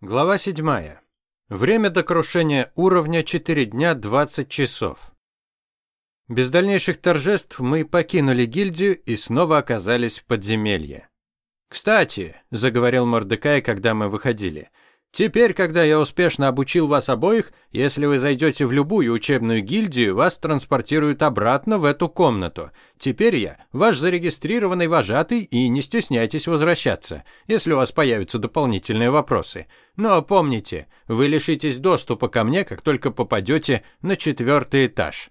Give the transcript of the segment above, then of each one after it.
Глава 7. Время до крушения уровня 4 дня 20 часов. Без дальнейших торжеств мы покинули гильдию и снова оказались в подземелье. «Кстати», — заговорил Мордекай, когда мы выходили, Теперь, когда я успешно обучил вас обоих, если вы зайдете в любую учебную гильдию, вас транспортируют обратно в эту комнату. Теперь я ваш зарегистрированный вожатый, и не стесняйтесь возвращаться, если у вас появятся дополнительные вопросы. Но помните, вы лишитесь доступа ко мне, как только попадете на четвертый этаж.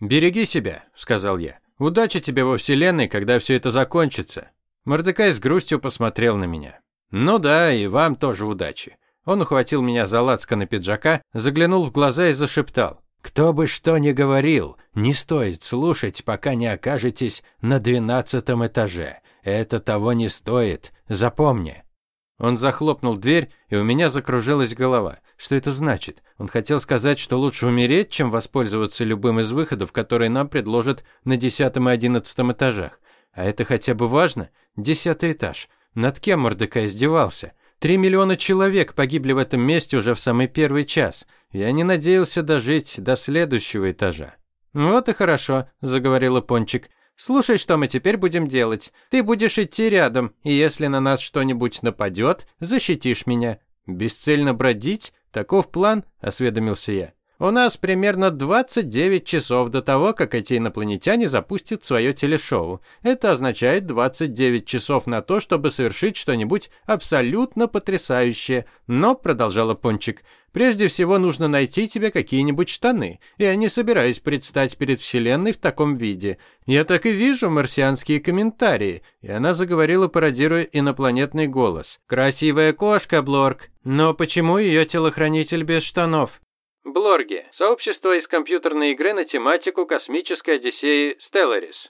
«Береги себя», — сказал я. «Удачи тебе во Вселенной, когда все это закончится». Мордекай с грустью посмотрел на меня. «Ну да, и вам тоже удачи. Он ухватил меня за лацканы пиджака, заглянул в глаза и зашептал. «Кто бы что ни говорил, не стоит слушать, пока не окажетесь на двенадцатом этаже. Это того не стоит, запомни». Он захлопнул дверь, и у меня закружилась голова. Что это значит? Он хотел сказать, что лучше умереть, чем воспользоваться любым из выходов, которые нам предложат на десятом и одиннадцатом этажах. А это хотя бы важно? Десятый этаж. Над кем Мордекай издевался? Три миллиона человек погибли в этом месте уже в самый первый час. Я не надеялся дожить до следующего этажа. «Вот и хорошо», – заговорила Пончик. «Слушай, что мы теперь будем делать. Ты будешь идти рядом, и если на нас что-нибудь нападет, защитишь меня. Бесцельно бродить? Таков план?» – осведомился я. У нас примерно 29 часов до того, как эти инопланетяне запустят свое телешоу. Это означает 29 часов на то, чтобы совершить что-нибудь абсолютно потрясающее. Но, продолжала Пончик, прежде всего нужно найти тебе какие-нибудь штаны. Я не собираюсь предстать перед Вселенной в таком виде. Я так и вижу марсианские комментарии. И она заговорила, пародируя инопланетный голос. «Красивая кошка, Блорк. Но почему ее телохранитель без штанов?» Блорги – сообщество из компьютерной игры на тематику космической Одиссеи Stellaris.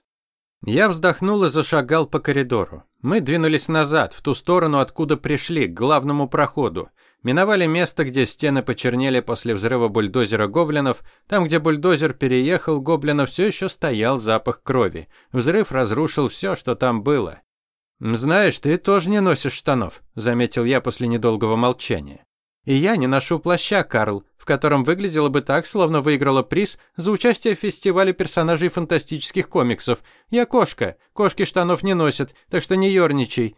Я вздохнул и зашагал по коридору. Мы двинулись назад, в ту сторону, откуда пришли, к главному проходу. Миновали место, где стены почернели после взрыва бульдозера гоблинов. Там, где бульдозер переехал, гоблинов все еще стоял запах крови. Взрыв разрушил все, что там было. «Знаешь, ты тоже не носишь штанов», – заметил я после недолгого молчания. «И я не ношу плаща, Карл котором выглядело бы так, словно выиграла приз за участие в фестивале персонажей фантастических комиксов. Я кошка, кошки штанов не носят, так что не ерничай.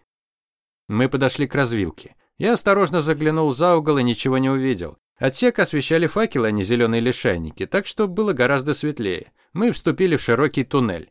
Мы подошли к развилке. Я осторожно заглянул за угол и ничего не увидел. Отсек освещали факелы, а не зеленые лишайники, так что было гораздо светлее. Мы вступили в широкий туннель.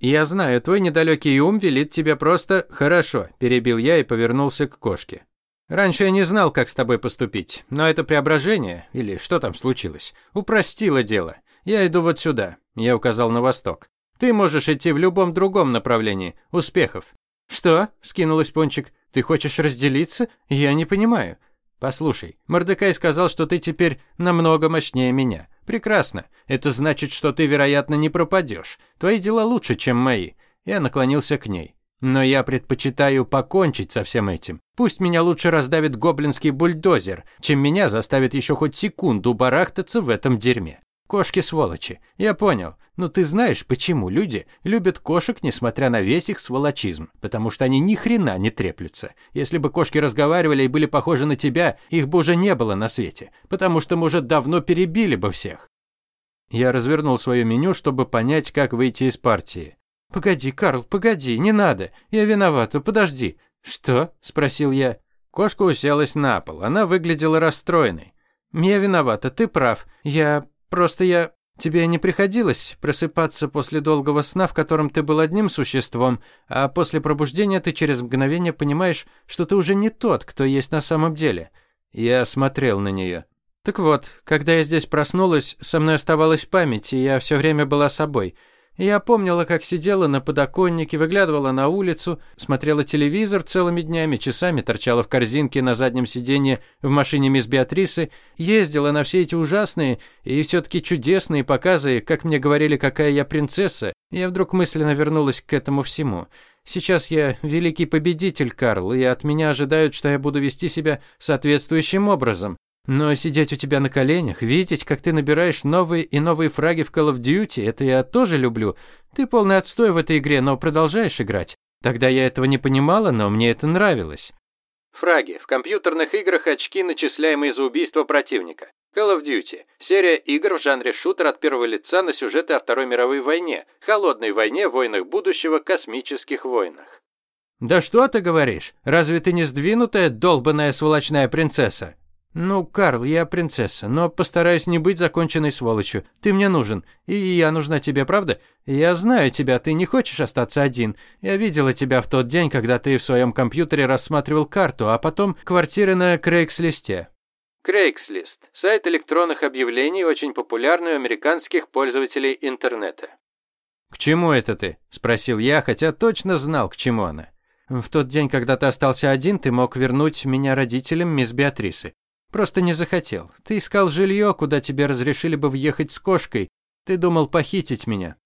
«Я знаю, твой недалекий ум велит тебе просто хорошо», – перебил я и повернулся к кошке. Раньше я не знал, как с тобой поступить, но это преображение, или что там случилось, упростило дело. Я иду вот сюда, я указал на восток. Ты можешь идти в любом другом направлении. Успехов. Что? скинулась Пончик. Ты хочешь разделиться? Я не понимаю. Послушай, Мордекай сказал, что ты теперь намного мощнее меня. Прекрасно. Это значит, что ты, вероятно, не пропадешь. Твои дела лучше, чем мои. Я наклонился к ней. Но я предпочитаю покончить со всем этим. Пусть меня лучше раздавит гоблинский бульдозер, чем меня заставит еще хоть секунду барахтаться в этом дерьме. Кошки-сволочи. Я понял. Но ты знаешь, почему люди любят кошек, несмотря на весь их сволочизм? Потому что они ни хрена не треплются. Если бы кошки разговаривали и были похожи на тебя, их бы уже не было на свете. Потому что мы уже давно перебили бы всех. Я развернул свое меню, чтобы понять, как выйти из партии. «Погоди, Карл, погоди, не надо. Я виновата, подожди». «Что?» – спросил я. Кошка уселась на пол. Она выглядела расстроенной. «Я виновата, ты прав. Я... просто я... Тебе не приходилось просыпаться после долгого сна, в котором ты был одним существом, а после пробуждения ты через мгновение понимаешь, что ты уже не тот, кто есть на самом деле». Я смотрел на нее. «Так вот, когда я здесь проснулась, со мной оставалась память, и я все время была собой». Я помнила, как сидела на подоконнике, выглядывала на улицу, смотрела телевизор целыми днями, часами торчала в корзинке на заднем сиденье в машине мисс Беатрисы, ездила на все эти ужасные и все-таки чудесные показы, как мне говорили, какая я принцесса. Я вдруг мысленно вернулась к этому всему. Сейчас я великий победитель, Карл, и от меня ожидают, что я буду вести себя соответствующим образом. Но сидеть у тебя на коленях, видеть, как ты набираешь новые и новые фраги в Call of Duty, это я тоже люблю. Ты полный отстой в этой игре, но продолжаешь играть. Тогда я этого не понимала, но мне это нравилось. Фраги. В компьютерных играх очки, начисляемые за убийство противника. Call of Duty. Серия игр в жанре шутер от первого лица на сюжеты о Второй мировой войне, Холодной войне, войнах будущего, космических войнах. «Да что ты говоришь? Разве ты не сдвинутая, долбанная сволочная принцесса?» «Ну, Карл, я принцесса, но постараюсь не быть законченной сволочью. Ты мне нужен, и я нужна тебе, правда? Я знаю тебя, ты не хочешь остаться один. Я видела тебя в тот день, когда ты в своем компьютере рассматривал карту, а потом квартиры на Крейгслисте». Крейгслист – сайт электронных объявлений, очень популярный у американских пользователей интернета. «К чему это ты?» – спросил я, хотя точно знал, к чему она. «В тот день, когда ты остался один, ты мог вернуть меня родителям мисс Беатрисы. Просто не захотел. Ты искал жилье, куда тебе разрешили бы въехать с кошкой. Ты думал похитить меня».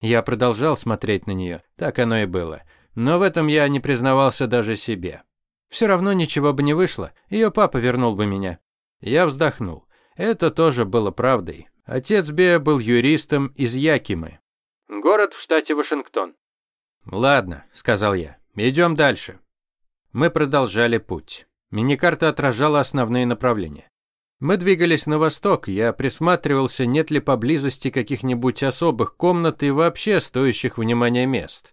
Я продолжал смотреть на нее. Так оно и было. Но в этом я не признавался даже себе. Все равно ничего бы не вышло. Ее папа вернул бы меня. Я вздохнул. Это тоже было правдой. Отец Бея был юристом из Якимы. Город в штате Вашингтон. «Ладно», — сказал я. «Идем дальше». Мы продолжали путь. Миникарта отражала основные направления. Мы двигались на восток, я присматривался, нет ли поблизости каких-нибудь особых комнат и вообще стоящих внимания мест.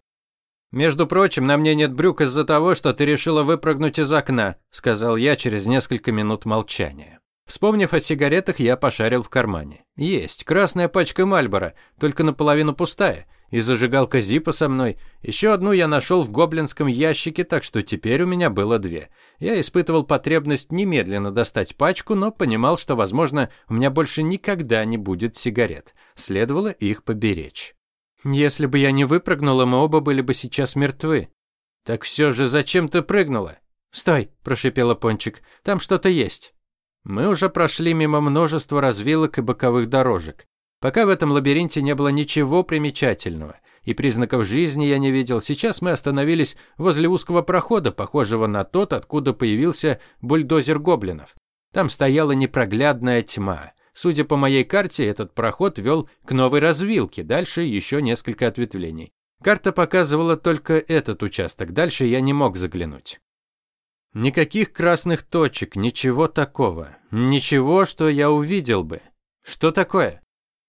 «Между прочим, на мне нет брюк из-за того, что ты решила выпрыгнуть из окна», сказал я через несколько минут молчания. Вспомнив о сигаретах, я пошарил в кармане. Есть, красная пачка Мальбора, только наполовину пустая и зажигалка Зипа со мной. Еще одну я нашел в гоблинском ящике, так что теперь у меня было две. Я испытывал потребность немедленно достать пачку, но понимал, что, возможно, у меня больше никогда не будет сигарет. Следовало их поберечь. Если бы я не выпрыгнула, мы оба были бы сейчас мертвы. Так все же зачем ты прыгнула? Стой, прошипела Пончик. Там что-то есть. Мы уже прошли мимо множества развилок и боковых дорожек. Пока в этом лабиринте не было ничего примечательного, и признаков жизни я не видел, сейчас мы остановились возле узкого прохода, похожего на тот, откуда появился бульдозер гоблинов. Там стояла непроглядная тьма. Судя по моей карте, этот проход вел к новой развилке, дальше еще несколько ответвлений. Карта показывала только этот участок, дальше я не мог заглянуть. Никаких красных точек, ничего такого. Ничего, что я увидел бы. Что такое?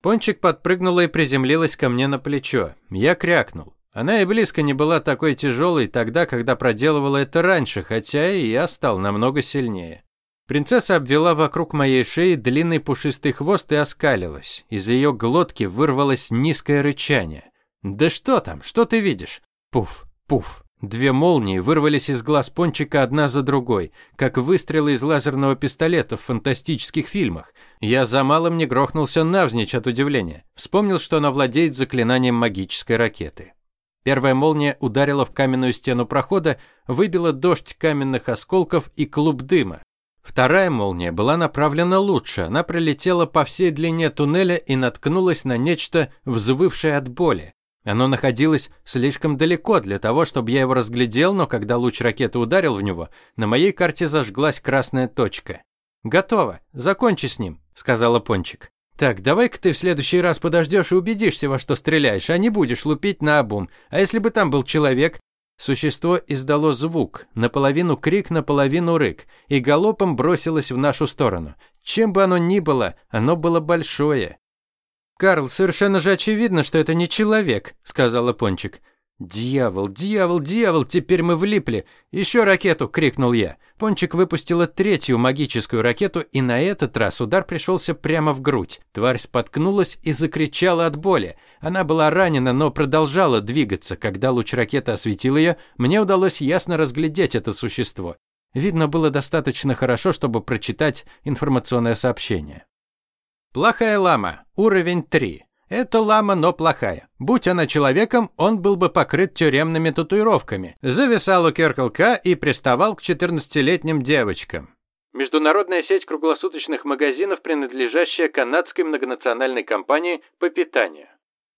Пончик подпрыгнула и приземлилась ко мне на плечо. Я крякнул. Она и близко не была такой тяжелой тогда, когда проделывала это раньше, хотя и я стал намного сильнее. Принцесса обвела вокруг моей шеи длинный пушистый хвост и оскалилась. Из ее глотки вырвалось низкое рычание. «Да что там? Что ты видишь?» Пуф, пуф. Две молнии вырвались из глаз Пончика одна за другой, как выстрелы из лазерного пистолета в фантастических фильмах. Я за малым не грохнулся навзничь от удивления. Вспомнил, что она владеет заклинанием магической ракеты. Первая молния ударила в каменную стену прохода, выбила дождь каменных осколков и клуб дыма. Вторая молния была направлена лучше, она пролетела по всей длине туннеля и наткнулась на нечто, взвывшее от боли. Оно находилось слишком далеко для того, чтобы я его разглядел, но когда луч ракеты ударил в него, на моей карте зажглась красная точка. «Готово. Закончи с ним», — сказала Пончик. «Так, давай-ка ты в следующий раз подождешь и убедишься, во что стреляешь, а не будешь лупить на обум. А если бы там был человек?» Существо издало звук, наполовину крик, наполовину рык, и галопом бросилось в нашу сторону. Чем бы оно ни было, оно было большое. «Карл, совершенно же очевидно, что это не человек», — сказала Пончик. «Дьявол, дьявол, дьявол, теперь мы влипли! Еще ракету!» – крикнул я. Пончик выпустила третью магическую ракету, и на этот раз удар пришелся прямо в грудь. Тварь споткнулась и закричала от боли. Она была ранена, но продолжала двигаться. Когда луч ракеты осветил ее, мне удалось ясно разглядеть это существо. Видно было достаточно хорошо, чтобы прочитать информационное сообщение. Плохая лама. Уровень 3. Это лама, но плохая. Будь она человеком, он был бы покрыт тюремными татуировками. Зависал у Керклка и приставал к 14-летним девочкам. Международная сеть круглосуточных магазинов, принадлежащая канадской многонациональной компании по питанию.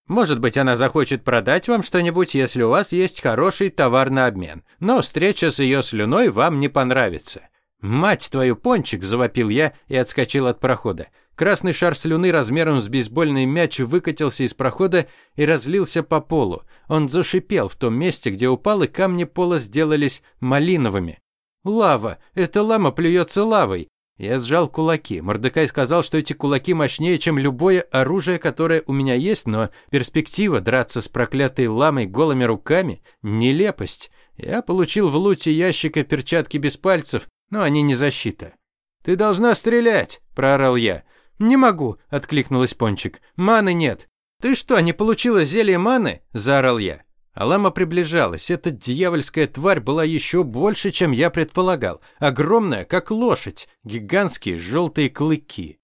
Может быть, она захочет продать вам что-нибудь, если у вас есть хороший товар на обмен. Но встреча с ее слюной вам не понравится. «Мать твою, пончик!» – завопил я и отскочил от прохода. Красный шар слюны размером с бейсбольный мяч выкатился из прохода и разлился по полу. Он зашипел в том месте, где упал, и камни пола сделались малиновыми. Лава! Эта лама плюется лавой! Я сжал кулаки. Мордекай сказал, что эти кулаки мощнее, чем любое оружие, которое у меня есть, но перспектива драться с проклятой ламой голыми руками – нелепость. Я получил в луте ящика перчатки без пальцев, но они не защита. «Ты должна стрелять!» – проорал я. «Не могу!» – откликнулась Пончик. «Маны нет!» «Ты что, не получила зелье маны?» – заорал я. Алама приближалась. Эта дьявольская тварь была еще больше, чем я предполагал. Огромная, как лошадь, гигантские желтые клыки.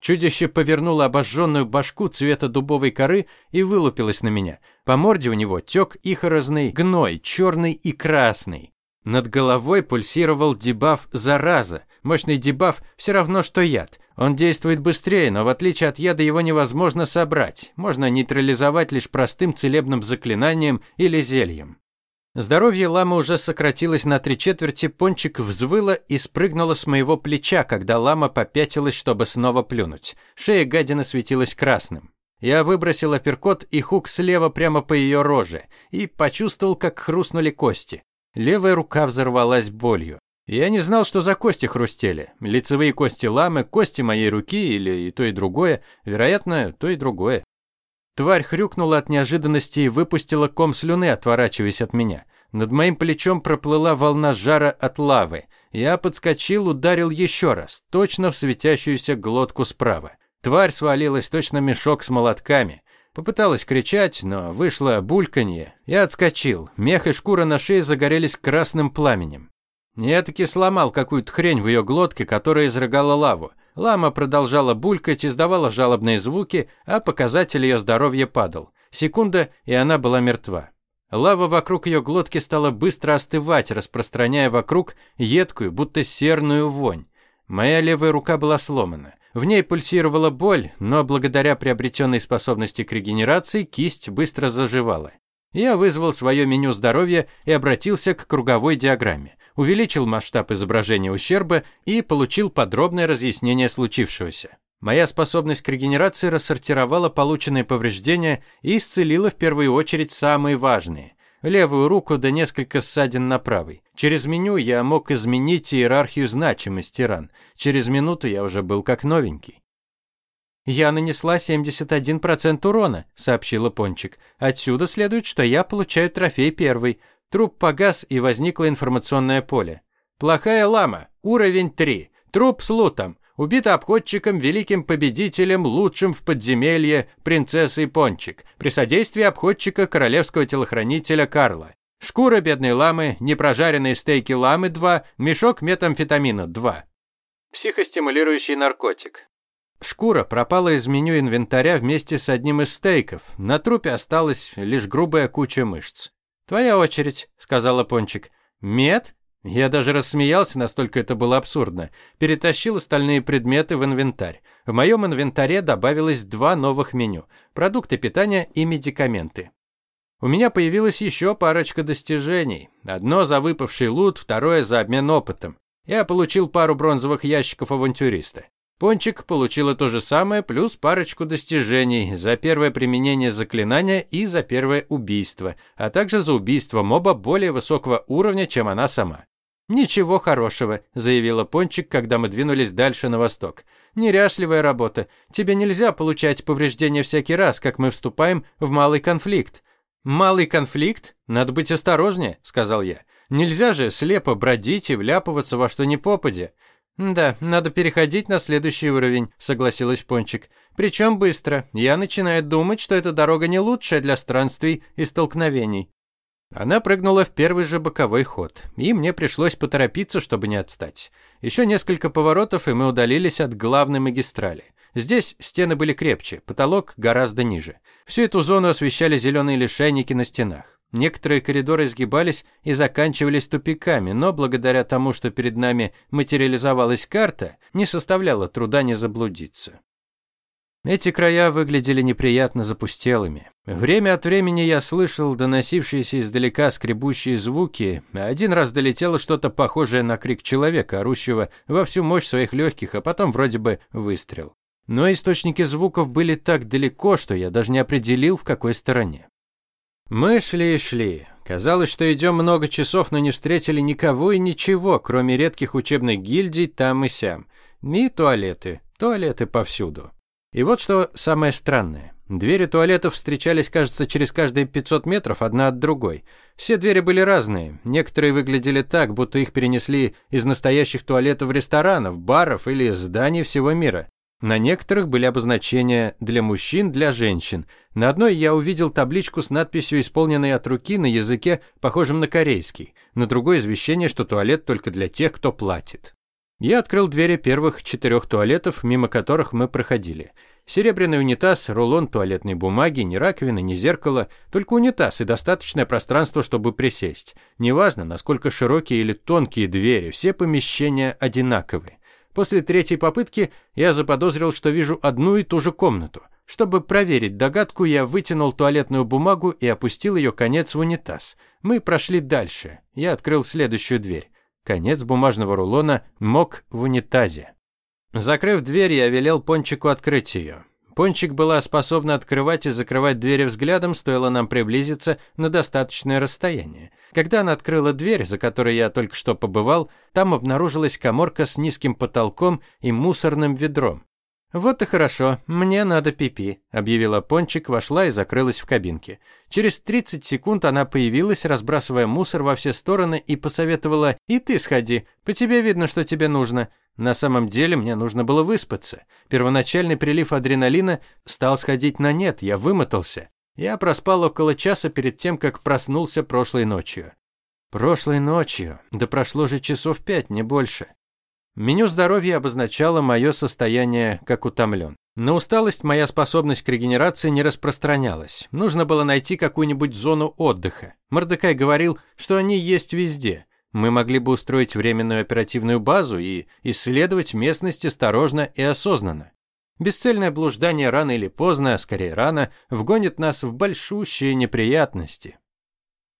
Чудище повернуло обожженную башку цвета дубовой коры и вылупилось на меня. По морде у него тек ихорозный гной, черный и красный. Над головой пульсировал дебаф «Зараза». Мощный дебаф все равно, что яд. Он действует быстрее, но в отличие от яда его невозможно собрать. Можно нейтрализовать лишь простым целебным заклинанием или зельем. Здоровье ламы уже сократилось на три четверти, пончик взвыла и спрыгнула с моего плеча, когда лама попятилась, чтобы снова плюнуть. Шея гадины светилась красным. Я выбросил апперкот и хук слева прямо по ее роже и почувствовал, как хрустнули кости. Левая рука взорвалась болью. Я не знал, что за кости хрустели. Лицевые кости ламы, кости моей руки или и то, и другое. Вероятно, то и другое. Тварь хрюкнула от неожиданности и выпустила ком слюны, отворачиваясь от меня. Над моим плечом проплыла волна жара от лавы. Я подскочил, ударил еще раз, точно в светящуюся глотку справа. Тварь свалилась точно мешок с молотками. Попыталась кричать, но вышло бульканье. Я отскочил. Мех и шкура на шее загорелись красным пламенем. Я таки сломал какую-то хрень в ее глотке, которая изрыгала лаву. Лама продолжала булькать, издавала жалобные звуки, а показатель ее здоровья падал. Секунда, и она была мертва. Лава вокруг ее глотки стала быстро остывать, распространяя вокруг едкую, будто серную вонь. Моя левая рука была сломана. В ней пульсировала боль, но благодаря приобретенной способности к регенерации кисть быстро заживала. Я вызвал свое меню здоровья и обратился к круговой диаграмме увеличил масштаб изображения ущерба и получил подробное разъяснение случившегося. Моя способность к регенерации рассортировала полученные повреждения и исцелила в первую очередь самые важные. Левую руку да несколько ссадин на правой. Через меню я мог изменить иерархию значимости ран. Через минуту я уже был как новенький. «Я нанесла 71% урона», — сообщила Пончик. «Отсюда следует, что я получаю трофей первый. Труп погас, и возникло информационное поле. Плохая лама. Уровень 3. Труп с лутом. Убита обходчиком, великим победителем, лучшим в подземелье, принцессой Пончик, при содействии обходчика королевского телохранителя Карла. Шкура бедной ламы, непрожаренные стейки ламы 2, мешок метамфетамина 2. Психостимулирующий наркотик. Шкура пропала из меню инвентаря вместе с одним из стейков. На трупе осталась лишь грубая куча мышц. «Твоя очередь», — сказала Пончик. «Мед?» Я даже рассмеялся, настолько это было абсурдно. Перетащил остальные предметы в инвентарь. В моем инвентаре добавилось два новых меню – продукты питания и медикаменты. У меня появилась еще парочка достижений. Одно за выпавший лут, второе за обмен опытом. Я получил пару бронзовых ящиков авантюриста. Пончик получила то же самое, плюс парочку достижений за первое применение заклинания и за первое убийство, а также за убийство моба более высокого уровня, чем она сама. «Ничего хорошего», – заявила Пончик, когда мы двинулись дальше на восток. «Неряшливая работа. Тебе нельзя получать повреждения всякий раз, как мы вступаем в малый конфликт». «Малый конфликт? Надо быть осторожнее», – сказал я. «Нельзя же слепо бродить и вляпываться во что ни попадя. «Да, надо переходить на следующий уровень», — согласилась Пончик. «Причем быстро. Я начинаю думать, что эта дорога не лучшая для странствий и столкновений». Она прыгнула в первый же боковой ход, и мне пришлось поторопиться, чтобы не отстать. Еще несколько поворотов, и мы удалились от главной магистрали. Здесь стены были крепче, потолок гораздо ниже. Всю эту зону освещали зеленые лишайники на стенах. Некоторые коридоры изгибались и заканчивались тупиками, но благодаря тому, что перед нами материализовалась карта, не составляло труда не заблудиться. Эти края выглядели неприятно запустелыми. Время от времени я слышал доносившиеся издалека скребущие звуки, а один раз долетело что-то похожее на крик человека, орущего во всю мощь своих легких, а потом вроде бы выстрел. Но источники звуков были так далеко, что я даже не определил, в какой стороне. Мы шли и шли. Казалось, что идем много часов, но не встретили никого и ничего, кроме редких учебных гильдий там и сям. И туалеты. Туалеты повсюду. И вот что самое странное. Двери туалетов встречались, кажется, через каждые 500 метров одна от другой. Все двери были разные. Некоторые выглядели так, будто их перенесли из настоящих туалетов ресторанов, баров или зданий всего мира. На некоторых были обозначения «для мужчин», «для женщин». На одной я увидел табличку с надписью, исполненной от руки на языке, похожем на корейский. На другой извещение, что туалет только для тех, кто платит. Я открыл двери первых четырех туалетов, мимо которых мы проходили. Серебряный унитаз, рулон туалетной бумаги, ни раковины, ни зеркала, только унитаз и достаточное пространство, чтобы присесть. Неважно, насколько широкие или тонкие двери, все помещения одинаковые. После третьей попытки я заподозрил, что вижу одну и ту же комнату. Чтобы проверить догадку, я вытянул туалетную бумагу и опустил ее конец в унитаз. Мы прошли дальше. Я открыл следующую дверь. Конец бумажного рулона мог в унитазе. Закрыв дверь, я велел Пончику открыть ее. Пончик была способна открывать и закрывать двери взглядом, стоило нам приблизиться на достаточное расстояние. Когда она открыла дверь, за которой я только что побывал, там обнаружилась коморка с низким потолком и мусорным ведром. «Вот и хорошо, мне надо пипи», -пи», объявила Пончик, вошла и закрылась в кабинке. Через 30 секунд она появилась, разбрасывая мусор во все стороны и посоветовала «И ты сходи, по тебе видно, что тебе нужно». На самом деле мне нужно было выспаться. Первоначальный прилив адреналина стал сходить на нет, я вымотался. Я проспал около часа перед тем, как проснулся прошлой ночью. Прошлой ночью? Да прошло же часов пять, не больше. Меню здоровья обозначало мое состояние как утомлен. На усталость моя способность к регенерации не распространялась. Нужно было найти какую-нибудь зону отдыха. Мордекай говорил, что они есть везде. Мы могли бы устроить временную оперативную базу и исследовать местность осторожно и осознанно. Бесцельное блуждание рано или поздно, а скорее рано, вгонит нас в большущие неприятности.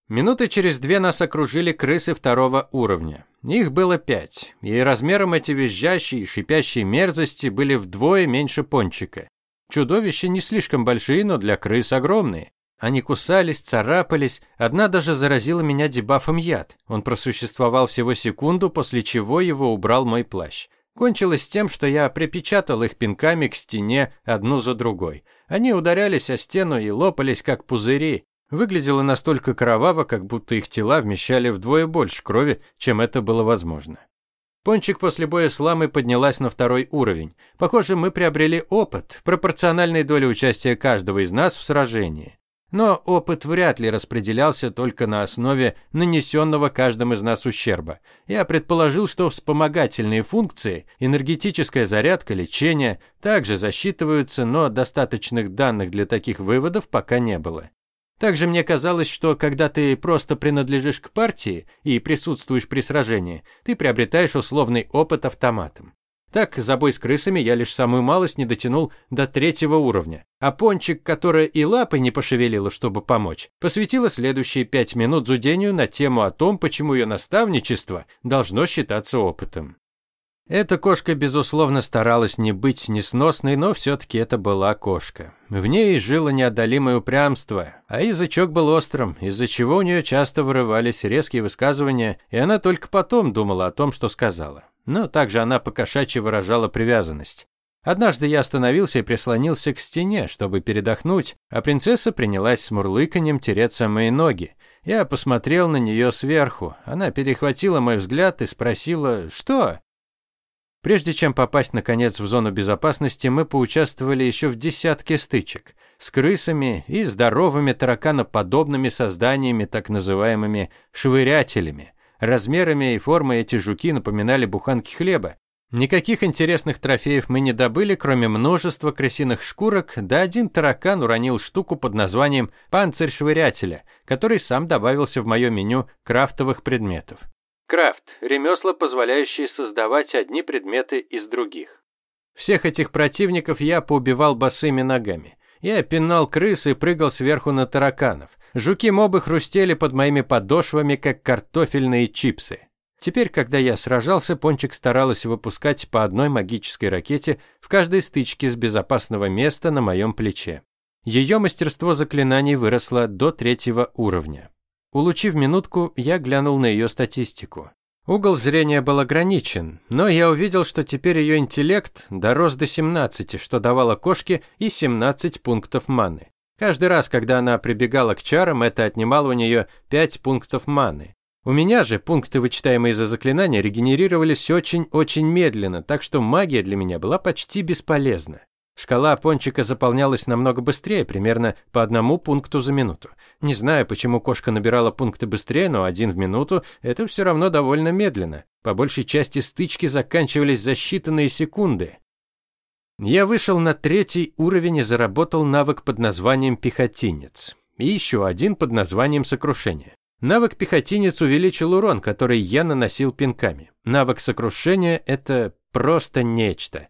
Минуты через две нас окружили крысы второго уровня. Их было пять, и размером эти визжащие и шипящие мерзости были вдвое меньше пончика. Чудовища не слишком большие, но для крыс огромные. Они кусались, царапались, одна даже заразила меня дебафом яд. Он просуществовал всего секунду, после чего его убрал мой плащ. Кончилось тем, что я припечатал их пинками к стене одну за другой. Они ударялись о стену и лопались, как пузыри. Выглядело настолько кроваво, как будто их тела вмещали вдвое больше крови, чем это было возможно. Пончик после боя с ламой поднялась на второй уровень. Похоже, мы приобрели опыт, пропорциональной доле участия каждого из нас в сражении. Но опыт вряд ли распределялся только на основе нанесенного каждым из нас ущерба. Я предположил, что вспомогательные функции, энергетическая зарядка, лечение также засчитываются, но достаточных данных для таких выводов пока не было. Также мне казалось, что когда ты просто принадлежишь к партии и присутствуешь при сражении, ты приобретаешь условный опыт автоматом. Так, за бой с крысами я лишь самую малость не дотянул до третьего уровня. А Пончик, которая и лапы не пошевелила, чтобы помочь, посвятила следующие пять минут зудению на тему о том, почему ее наставничество должно считаться опытом. Эта кошка, безусловно, старалась не быть несносной, но все-таки это была кошка. В ней жило неодолимое упрямство, а язычок был острым, из-за чего у нее часто вырывались резкие высказывания, и она только потом думала о том, что сказала но также она покошачьи выражала привязанность. Однажды я остановился и прислонился к стене, чтобы передохнуть, а принцесса принялась с мурлыканьем тереться мои ноги. Я посмотрел на нее сверху. Она перехватила мой взгляд и спросила «Что?». Прежде чем попасть, наконец, в зону безопасности, мы поучаствовали еще в десятке стычек с крысами и здоровыми тараканоподобными созданиями, так называемыми «швырятелями», Размерами и формой эти жуки напоминали буханки хлеба. Никаких интересных трофеев мы не добыли, кроме множества крысиных шкурок, да один таракан уронил штуку под названием «панцирь швырятеля», который сам добавился в мое меню крафтовых предметов. Крафт – ремесла, позволяющие создавать одни предметы из других. Всех этих противников я поубивал босыми ногами. Я пинал крыс и прыгал сверху на тараканов. Жуки-мобы хрустели под моими подошвами, как картофельные чипсы. Теперь, когда я сражался, Пончик старалась выпускать по одной магической ракете в каждой стычке с безопасного места на моем плече. Ее мастерство заклинаний выросло до третьего уровня. Улучив минутку, я глянул на ее статистику. Угол зрения был ограничен, но я увидел, что теперь ее интеллект дорос до 17, что давало кошке и 17 пунктов маны. Каждый раз, когда она прибегала к чарам, это отнимало у нее 5 пунктов маны. У меня же пункты, вычитаемые за заклинания, регенерировались очень-очень медленно, так что магия для меня была почти бесполезна. Шкала пончика заполнялась намного быстрее, примерно по одному пункту за минуту. Не знаю, почему кошка набирала пункты быстрее, но один в минуту – это все равно довольно медленно. По большей части стычки заканчивались за считанные секунды. Я вышел на третий уровень и заработал навык под названием «Пехотинец». И еще один под названием «Сокрушение». Навык «Пехотинец» увеличил урон, который я наносил пинками. Навык «Сокрушение» – это просто нечто.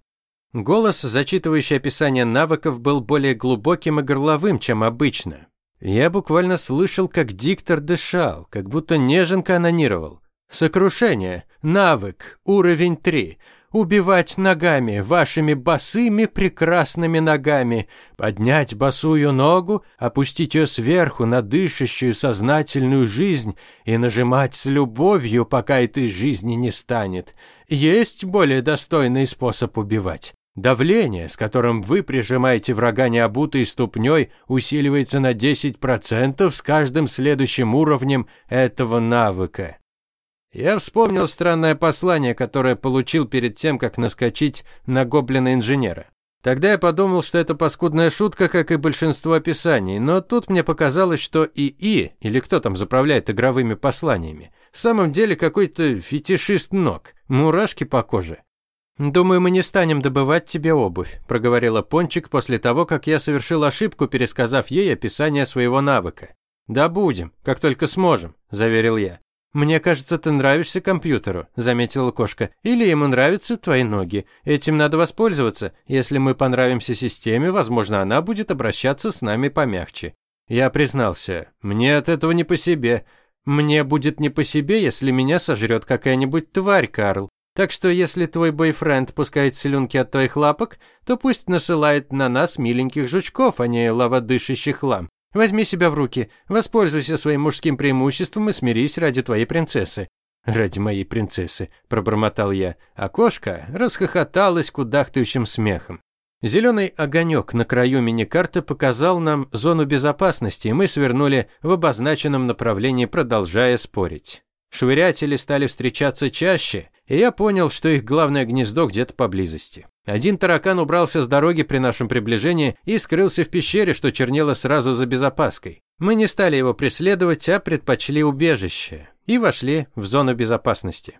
Голос, зачитывающий описание навыков, был более глубоким и горловым, чем обычно. Я буквально слышал, как диктор дышал, как будто неженка анонировал. Сокрушение. Навык. Уровень 3. Убивать ногами, вашими босыми прекрасными ногами. Поднять босую ногу, опустить ее сверху на дышащую сознательную жизнь и нажимать с любовью, пока этой жизни не станет. Есть более достойный способ убивать. Давление, с которым вы прижимаете врага необутой ступней, усиливается на 10% с каждым следующим уровнем этого навыка. Я вспомнил странное послание, которое получил перед тем, как наскочить на гоблина-инженера. Тогда я подумал, что это паскудная шутка, как и большинство описаний, но тут мне показалось, что ИИ, или кто там заправляет игровыми посланиями, в самом деле какой-то фетишист ног, мурашки по коже. «Думаю, мы не станем добывать тебе обувь», – проговорила Пончик после того, как я совершил ошибку, пересказав ей описание своего навыка. «Да будем, как только сможем», – заверил я. «Мне кажется, ты нравишься компьютеру», – заметила кошка. «Или ему нравятся твои ноги. Этим надо воспользоваться. Если мы понравимся системе, возможно, она будет обращаться с нами помягче». Я признался, мне от этого не по себе. Мне будет не по себе, если меня сожрет какая-нибудь тварь, Карл. Так что если твой бойфренд пускает слюнки от твоих лапок, то пусть насылает на нас миленьких жучков, а не лаводышащих лам. Возьми себя в руки, воспользуйся своим мужским преимуществом и смирись ради твоей принцессы. «Ради моей принцессы», – пробормотал я, а кошка расхохоталась кудахтающим смехом. Зеленый огонек на краю мини-карты показал нам зону безопасности, и мы свернули в обозначенном направлении, продолжая спорить. Швырятели стали встречаться чаще, и я понял, что их главное гнездо где-то поблизости. Один таракан убрался с дороги при нашем приближении и скрылся в пещере, что чернело сразу за безопаской. Мы не стали его преследовать, а предпочли убежище и вошли в зону безопасности.